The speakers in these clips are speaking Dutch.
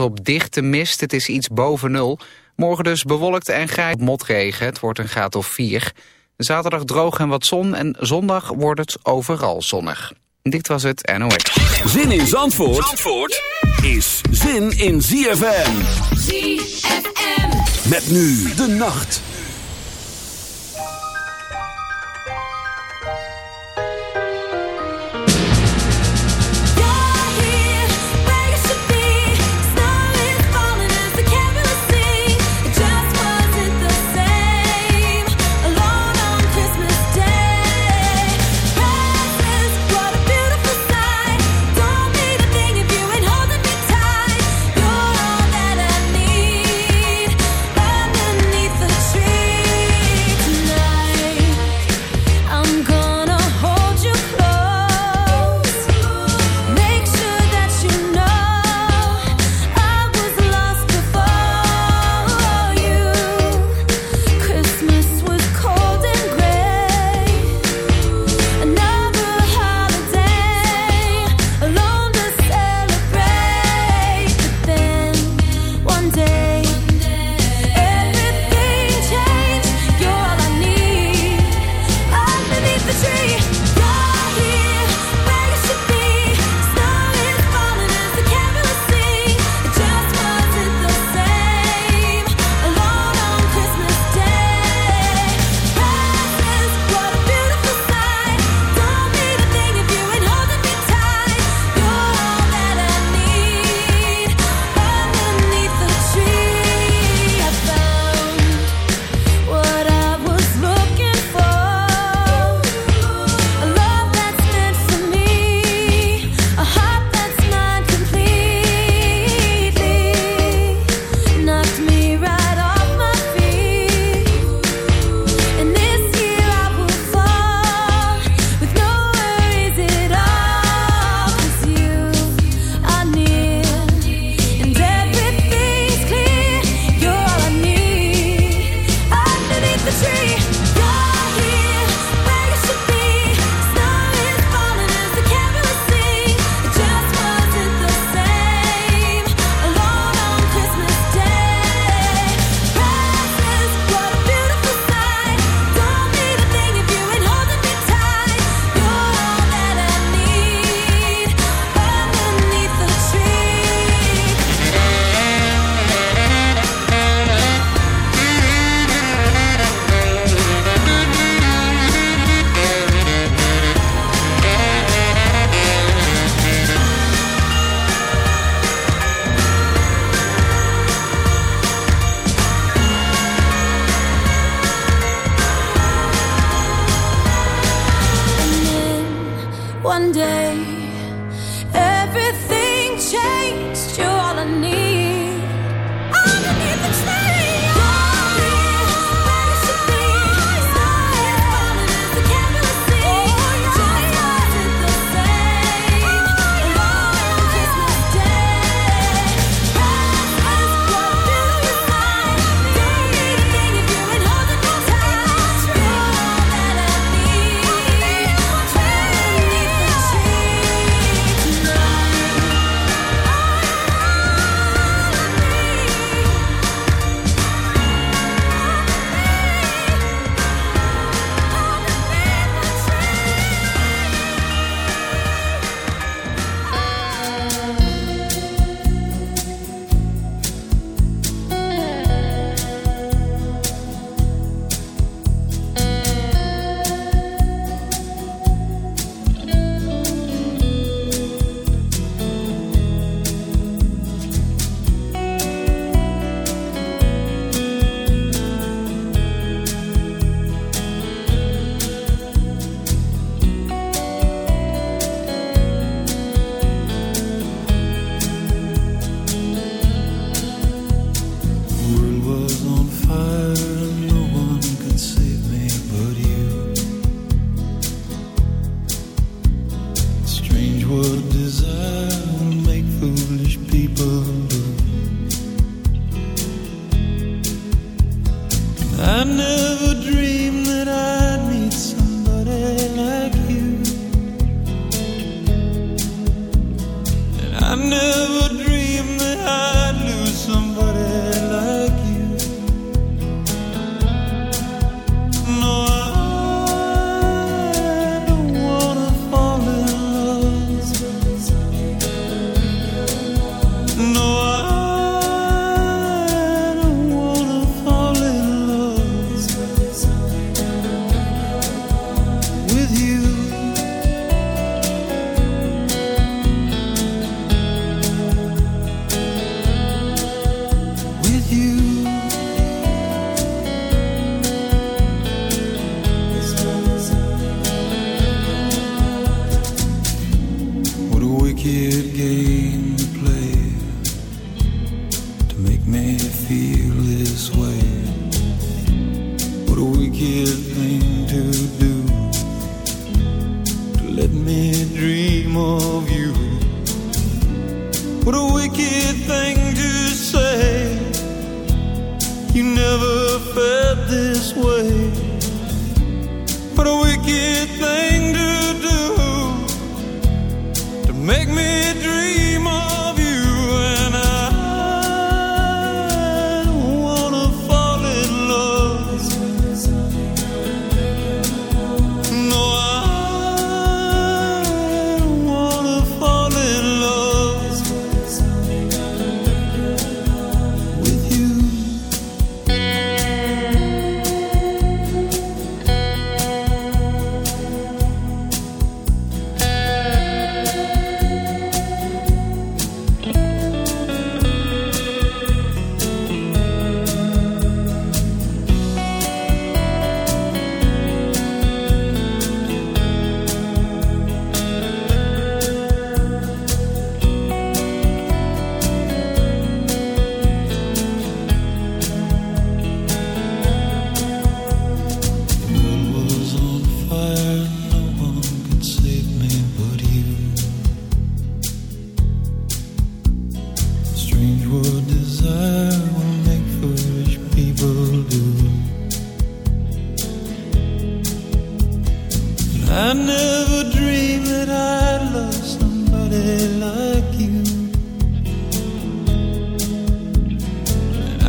op dichte mist, het is iets boven nul. Morgen dus bewolkt en grijs motregen, het wordt een graad of 4. Zaterdag droog en wat zon en zondag wordt het overal zonnig. Dit was het NOS. Zin in Zandvoort, Zandvoort is zin in ZFM. ZFM. Met nu de nacht.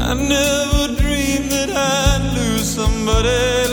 I never dreamed that I'd lose somebody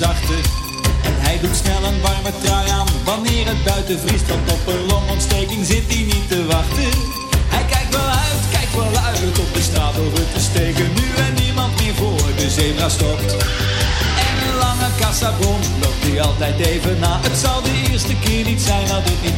En hij doet snel een warme trui aan wanneer het buiten vriest. Want op een longontsteking zit hij niet te wachten. Hij kijkt wel uit, kijkt wel uit op de straat over te steken. Nu en niemand meer voor de zebra stopt. En een lange kassabon loopt hij altijd even na. Het zal de eerste keer niet zijn dat het niet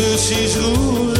Antes luz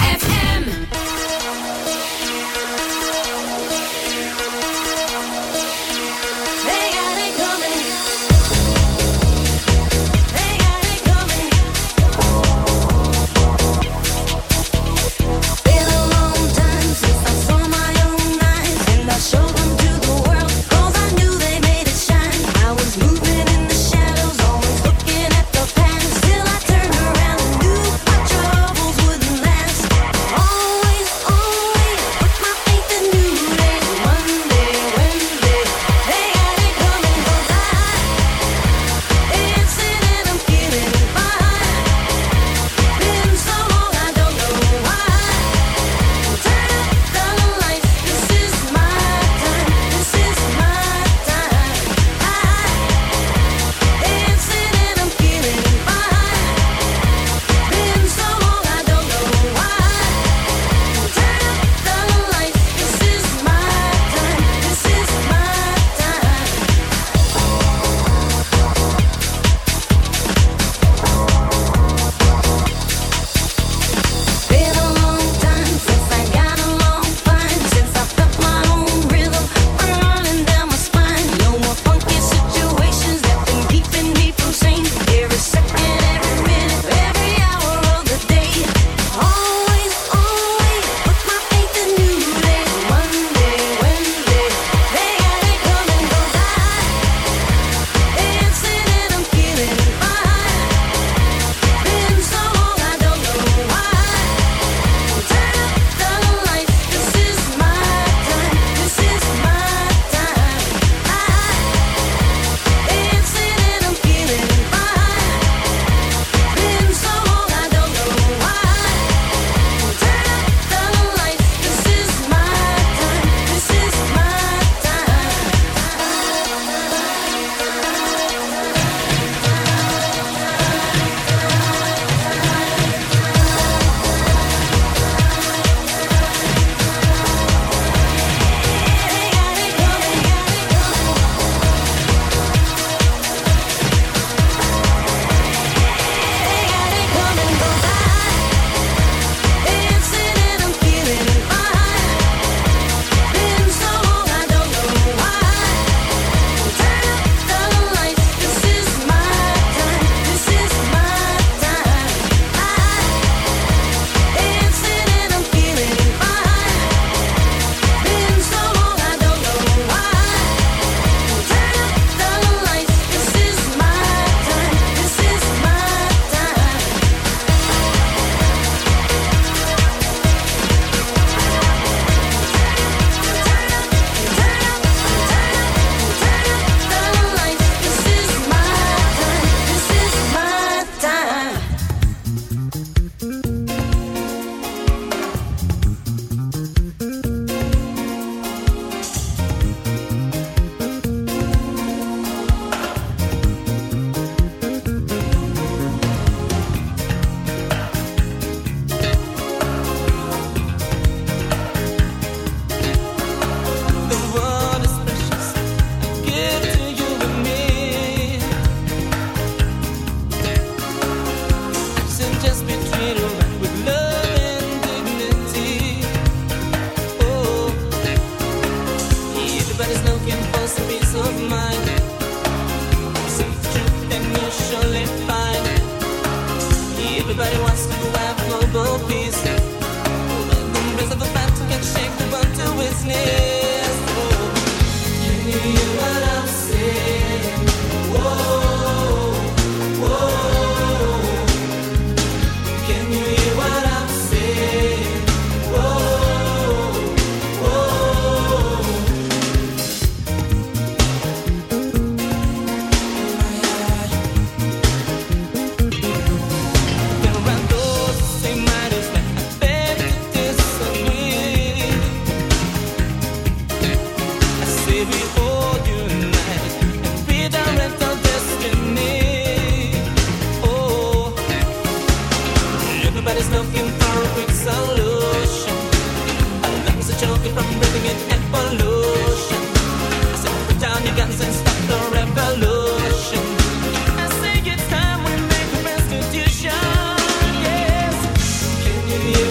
give you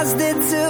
as did too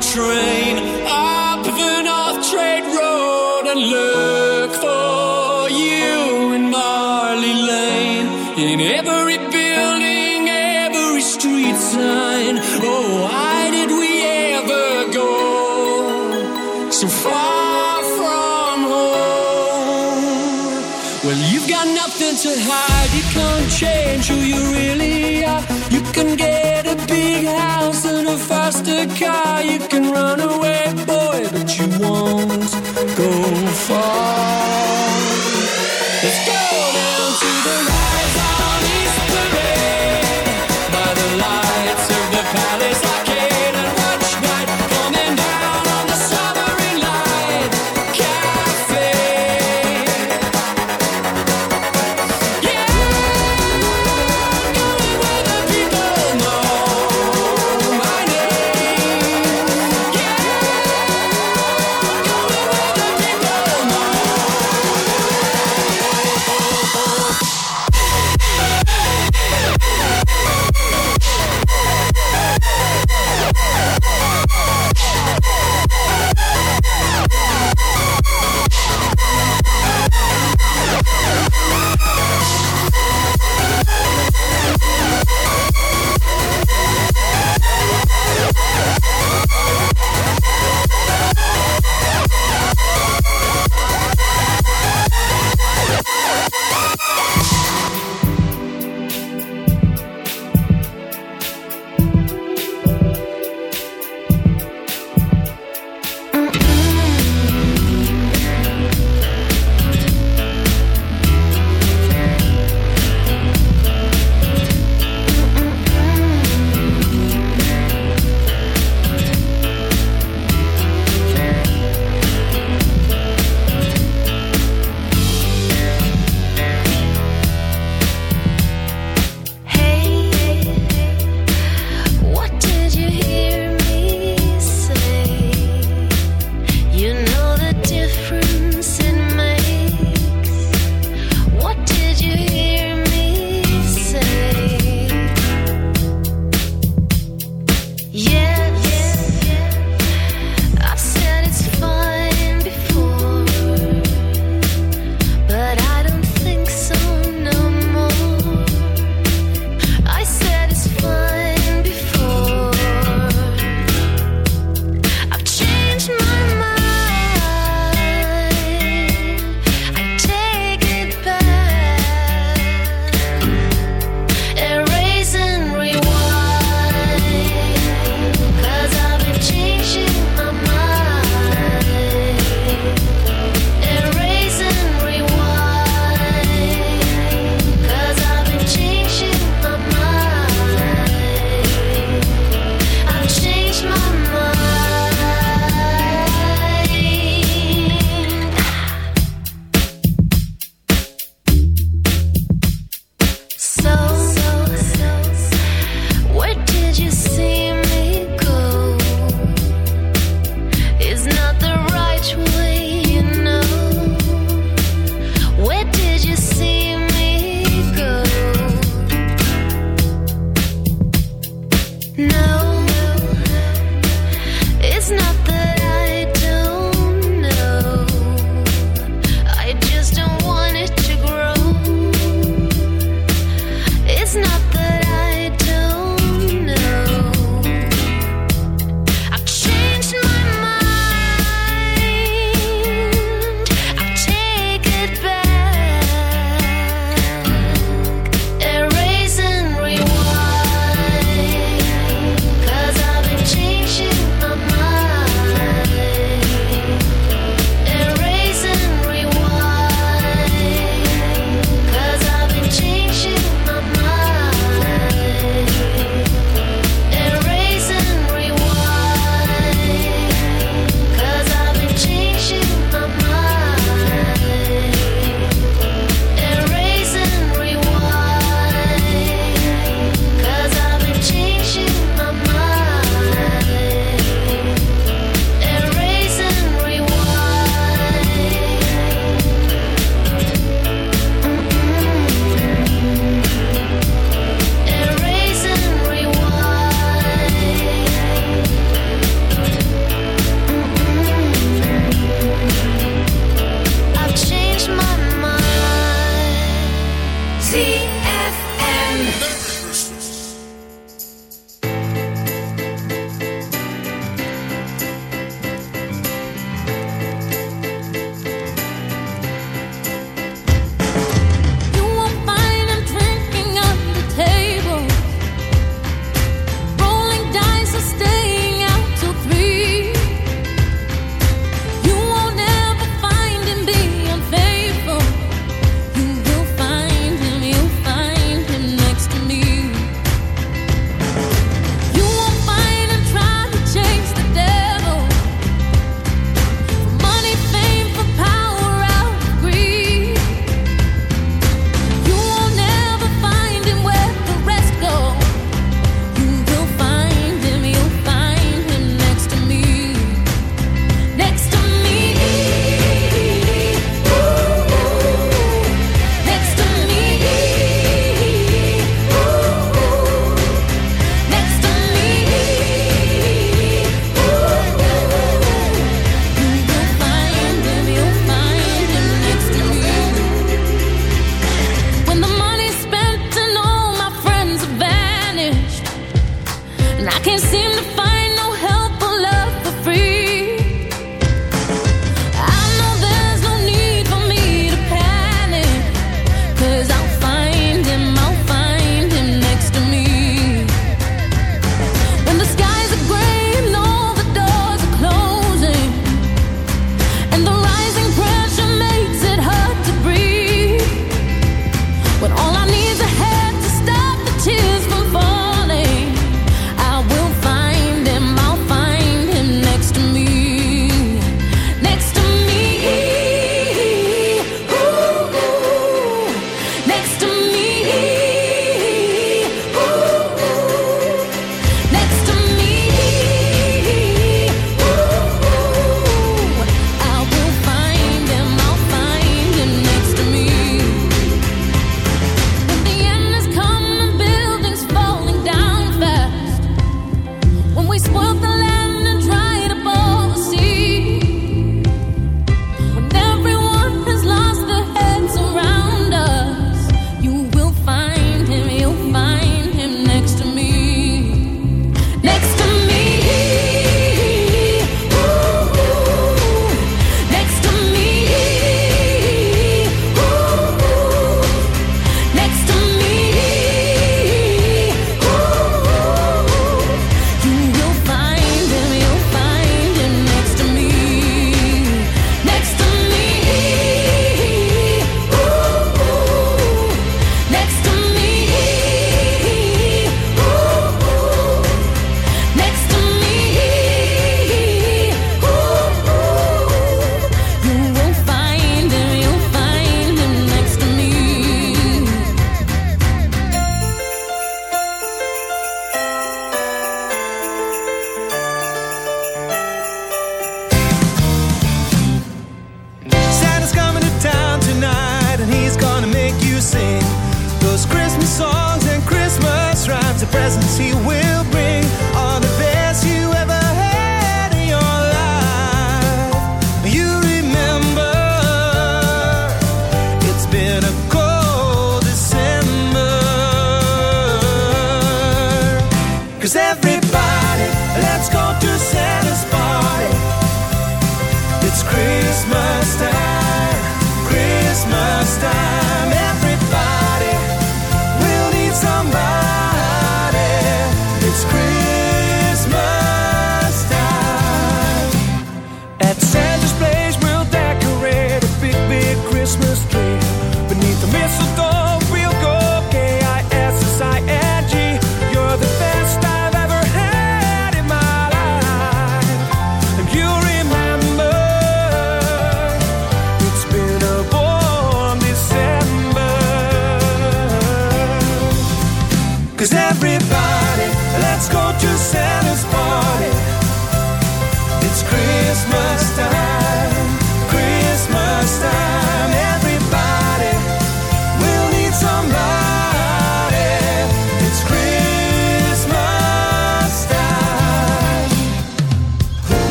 train. I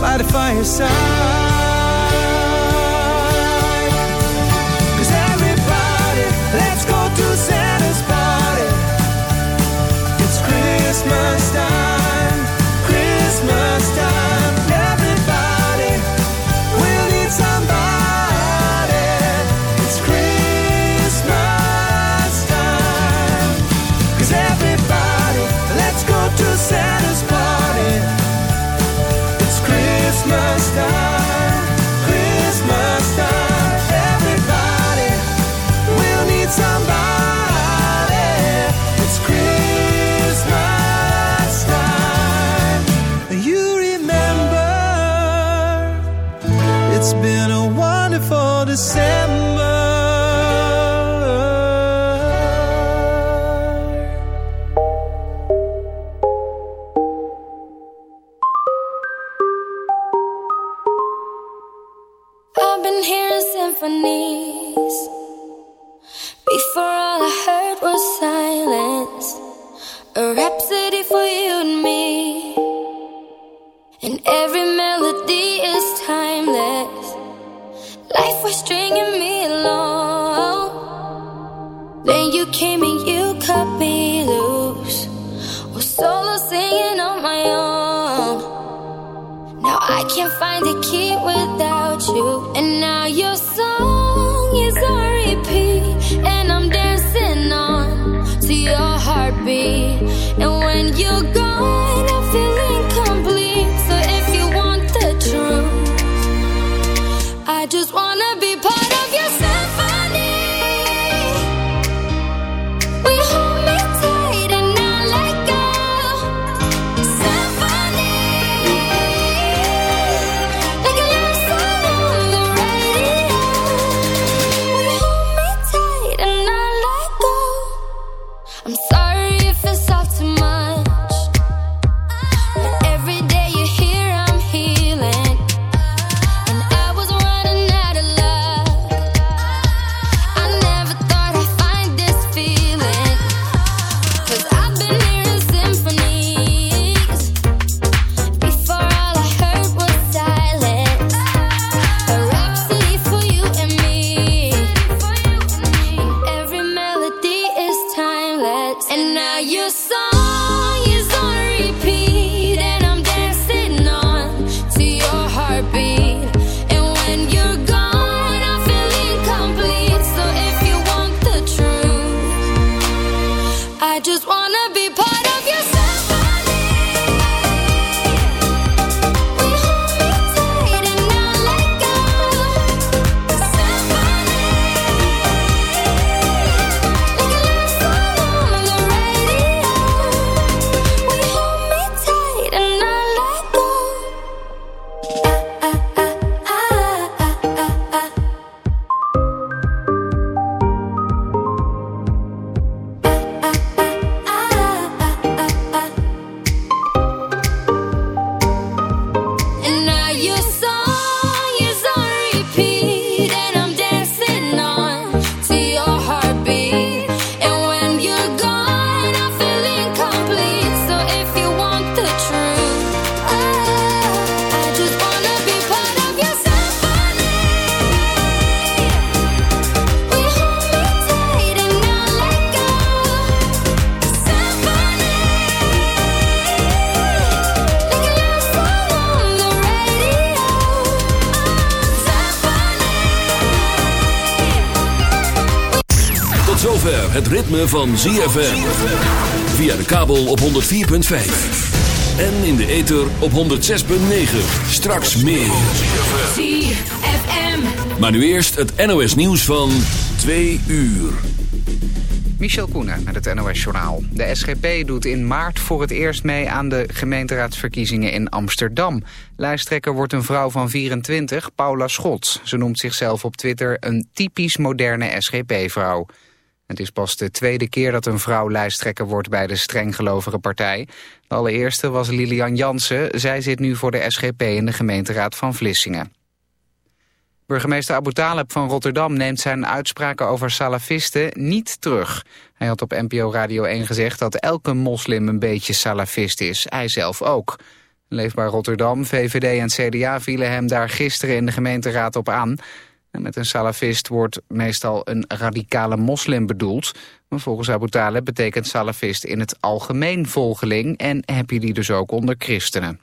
by the fireside. said ritme van ZFM. Via de kabel op 104.5. En in de ether op 106.9. Straks meer. ZFM. Maar nu eerst het NOS nieuws van 2 uur. Michel Koenen met het NOS-journaal. De SGP doet in maart voor het eerst mee aan de gemeenteraadsverkiezingen in Amsterdam. Lijsttrekker wordt een vrouw van 24, Paula Schot. Ze noemt zichzelf op Twitter een typisch moderne SGP-vrouw. Het is pas de tweede keer dat een vrouw lijsttrekker wordt bij de strenggelovige partij. De allereerste was Lilian Jansen. Zij zit nu voor de SGP in de gemeenteraad van Vlissingen. Burgemeester Abu Taleb van Rotterdam neemt zijn uitspraken over salafisten niet terug. Hij had op NPO Radio 1 gezegd dat elke moslim een beetje salafist is. Hij zelf ook. Leefbaar Rotterdam, VVD en CDA vielen hem daar gisteren in de gemeenteraad op aan. En met een salafist wordt meestal een radicale moslim bedoeld. Maar volgens Abu Taleb betekent salafist in het algemeen volgeling... en heb je die dus ook onder christenen.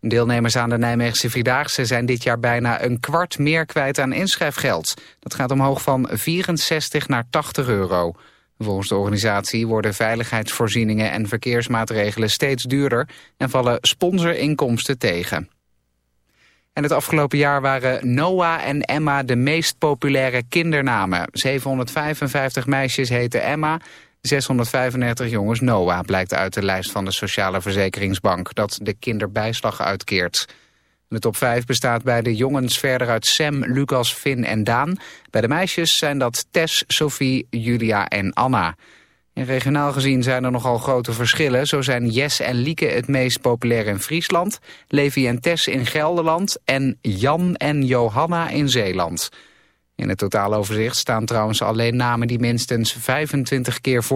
Deelnemers aan de Nijmeegse Vierdaagse zijn dit jaar bijna een kwart meer kwijt aan inschrijfgeld. Dat gaat omhoog van 64 naar 80 euro. Volgens de organisatie worden veiligheidsvoorzieningen en verkeersmaatregelen steeds duurder en vallen sponsorinkomsten tegen. En het afgelopen jaar waren Noah en Emma de meest populaire kindernamen. 755 meisjes heten Emma 635 jongens Noah blijkt uit de lijst van de Sociale Verzekeringsbank dat de kinderbijslag uitkeert. De top 5 bestaat bij de jongens verder uit Sam, Lucas, Finn en Daan. Bij de meisjes zijn dat Tess, Sophie, Julia en Anna. Regionaal gezien zijn er nogal grote verschillen. Zo zijn Jes en Lieke het meest populair in Friesland, Levi en Tess in Gelderland en Jan en Johanna in Zeeland. In het totaaloverzicht staan trouwens alleen namen die minstens 25 keer voor